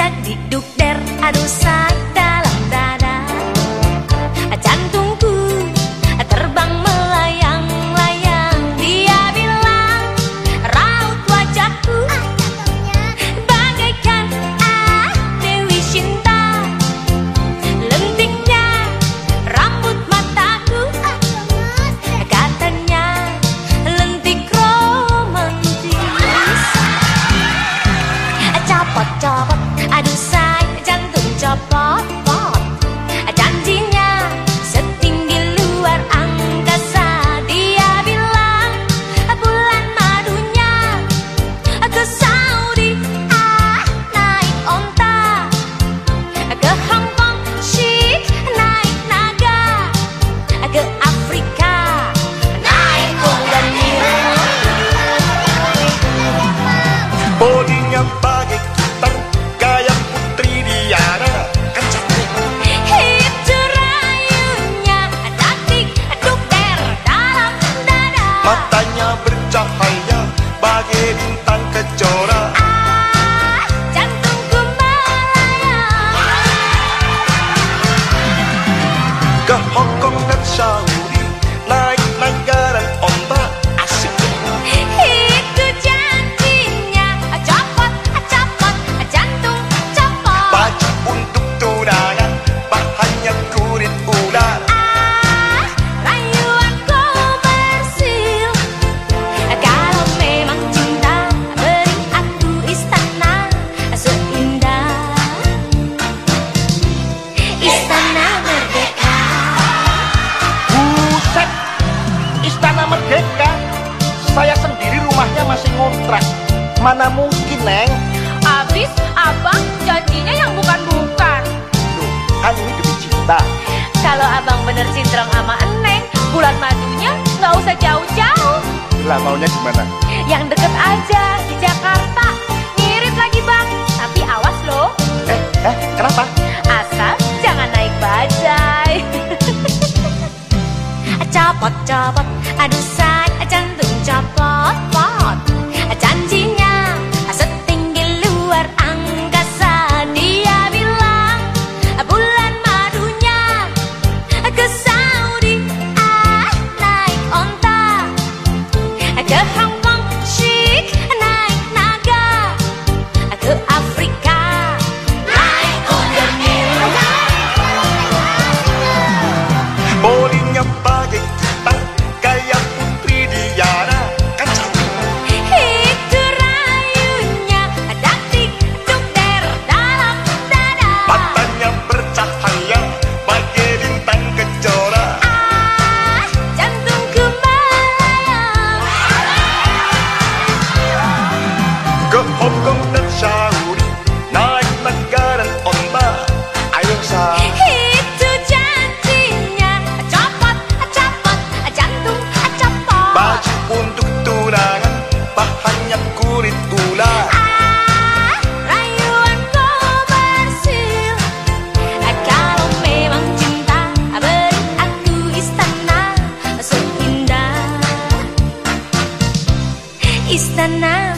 budak diduk der aduh say Mana mungkin, Neng? Abis abang janjinya yang bukan-bukan? Duh, kan ini demi cinta. Kalau abang bener cintrong sama Eneng Bulan madunya nggak usah jauh-jauh. Lah maunya gimana? Yang deket aja di Jakarta Ngirit lagi bang. Tapi awas loh. Eh, eh, kenapa? Asal jangan naik bajai. Copot, copot, aduh say, jantung copot, Ke Hong Kong dan Saudi Naik negara onta Ayo sayang Itu janjinya Copot, copot Jantung copot Baju untuk tunangan Bahannya kulit ular Ah, rayuan komersil Kalau memang cinta Beri aku istana Seindah Istana